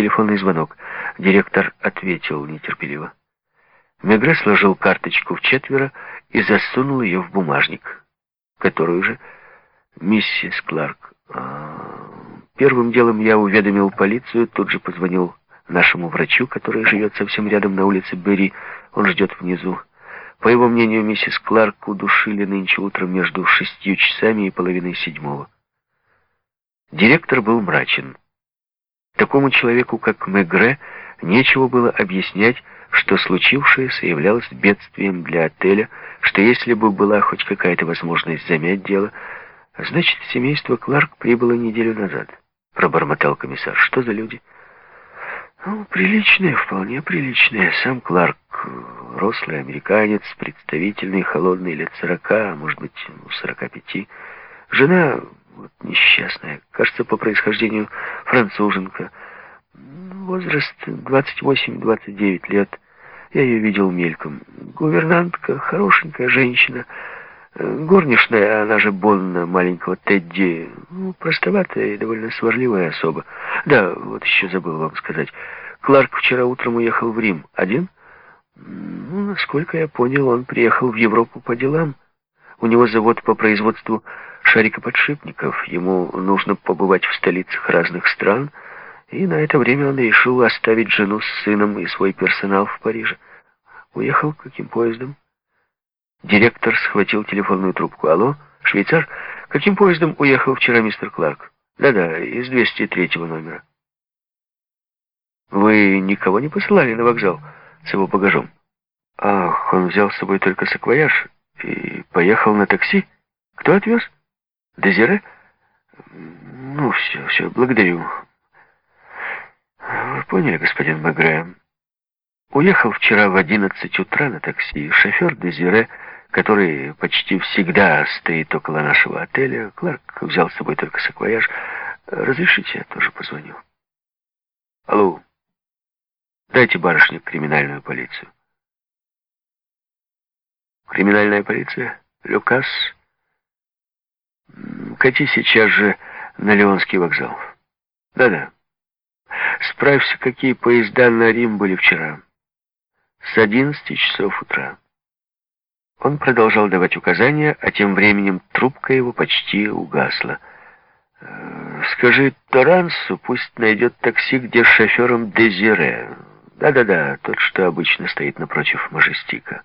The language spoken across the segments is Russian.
телефонный звонок. Директор ответил нетерпеливо. Мегре сложил карточку в четверо и засунул ее в бумажник, которую же миссис Кларк. А, первым делом я уведомил полицию, тут же позвонил нашему врачу, который живет совсем рядом на улице Берри. Он ждет внизу. По его мнению, миссис Кларк удушили нынче утром между шестью часами и половиной седьмого. Директор был мрачен. Такому человеку, как Мегре, нечего было объяснять, что случившееся являлось бедствием для отеля, что если бы была хоть какая-то возможность замять дело, значит, семейство Кларк прибыло неделю назад. Пробормотал комиссар. Что за люди? Ну, приличные, вполне приличные. Сам Кларк, рослый американец, представительный, холодный, лет сорока, а может быть, сорока пяти. Жена вот несчастная, кажется, по происхождению француженка. Возраст 28-29 лет. Я ее видел мельком. Гувернантка, хорошенькая женщина. Горничная, она же Бонна, маленького Тедди. Ну, простоватая и довольно сварливая особа. Да, вот еще забыл вам сказать. Кларк вчера утром уехал в Рим. Один? Ну, насколько я понял, он приехал в Европу по делам. У него завод по производству шарикоподшипников. Ему нужно побывать в столицах разных стран, и на это время он решил оставить жену с сыном и свой персонал в Париже. Уехал каким поездом? Директор схватил телефонную трубку. «Алло, швейцар? Каким поездом уехал вчера мистер Кларк?» «Да-да, из 203 номера». «Вы никого не посылали на вокзал с его багажом?» «Ах, он взял с собой только саквояж и поехал на такси? Кто отвез?» Дезире? Ну, все, все, благодарю. Вы поняли, господин Магре? Уехал вчера в одиннадцать утра на такси. Шофер Дезире, который почти всегда стоит около нашего отеля. Кларк взял с собой только саквояж. Разрешите, я тоже позвоню. Алло. Дайте барышне криминальную полицию. Криминальная полиция? Люкас? Кати сейчас же на Леонский вокзал. Да-да. Справься, какие поезда на Рим были вчера. С 11 часов утра. Он продолжал давать указания, а тем временем трубка его почти угасла. «Э, «Скажи Торансу, пусть найдет такси, где с шофером Дезире. Да-да-да, тот, что обычно стоит напротив Мажестика».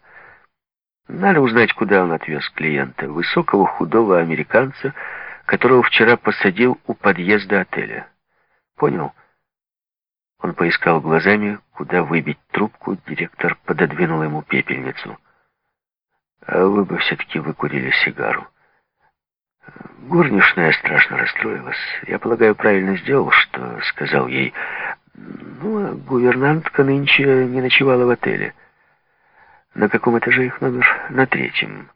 Надо узнать, куда он отвез клиента. Высокого худого американца, которого вчера посадил у подъезда отеля. Понял? Он поискал глазами, куда выбить трубку. Директор пододвинул ему пепельницу. А вы бы все-таки выкурили сигару. Горничная страшно расстроилась. Я полагаю, правильно сделал, что сказал ей. Ну, а гувернантка нынче не ночевала в отеле. На каком этаже их номер? На третьем.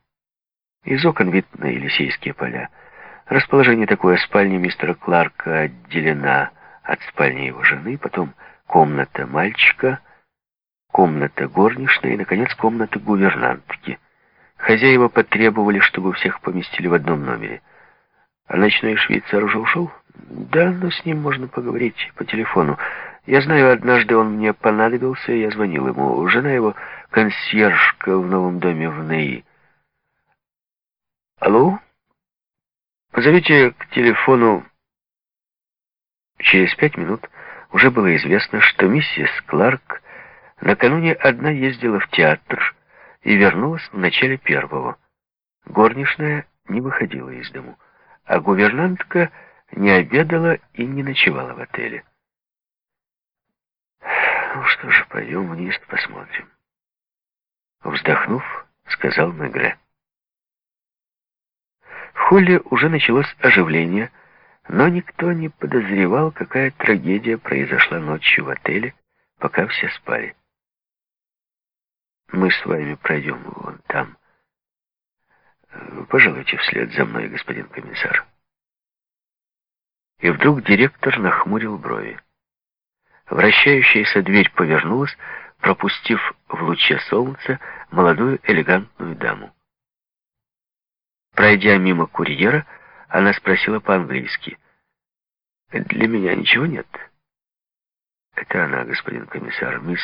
Из окон вид на Елисейские поля. Расположение такое, спальня мистера Кларка отделена от спальни его жены, потом комната мальчика, комната горничной и, наконец, комната гувернантки. Хозяева потребовали, чтобы всех поместили в одном номере. А ночной швейцар уже ушел? Да, но с ним можно поговорить по телефону. Я знаю, однажды он мне понадобился, я звонил ему. Жена его консьержка в новом доме в Неи. Алло? Позовите к телефону. Через пять минут уже было известно, что миссис Кларк накануне одна ездила в театр и вернулась в начале первого. Горничная не выходила из дому, а гувернантка не обедала и не ночевала в отеле. Ну что же, пойдем вниз, посмотрим. Вздохнув, сказал Мегре. В холле уже началось оживление, но никто не подозревал, какая трагедия произошла ночью в отеле, пока все спали. Мы с вами пройдем вон там. Пожалуйте вслед за мной, господин комиссар. И вдруг директор нахмурил брови. Вращающаяся дверь повернулась, пропустив в луче солнца молодую элегантную даму. Пройдя мимо курьера, она спросила по-английски. «Для меня ничего нет?» Это она, господин комиссар, мисс